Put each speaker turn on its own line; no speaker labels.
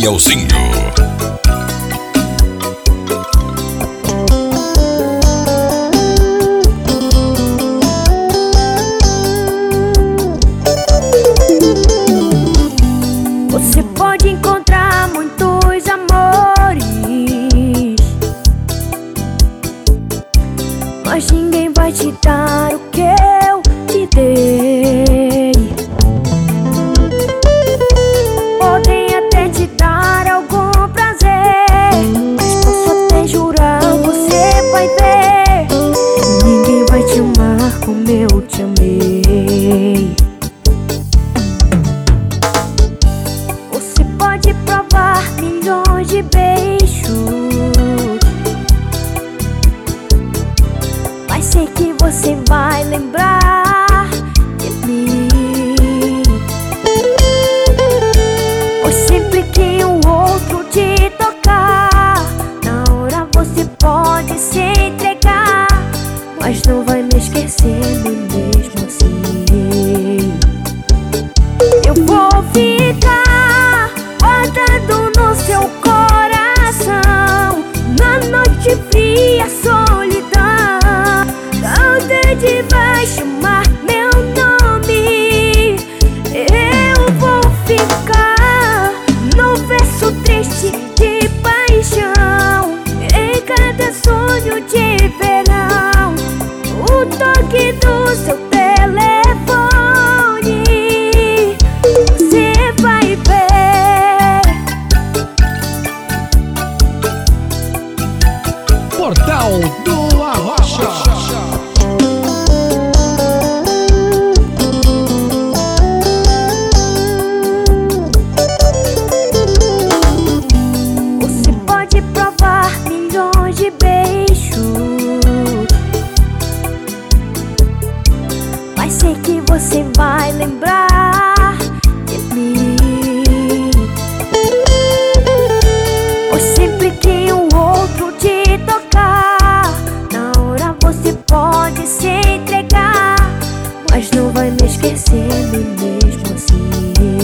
Danielzinho. to me. chamar meu nome. Eu vou ficar no verso triste de paixão. Em cada sonho de verão, o toque do seu telefone. Você vai ver.
Portal do
Mas sei que você vai lembrar de mim. Pois sempre que um outro te tocar Na hora você pode se entregar. Mas não vai me esquecer mesmo assim.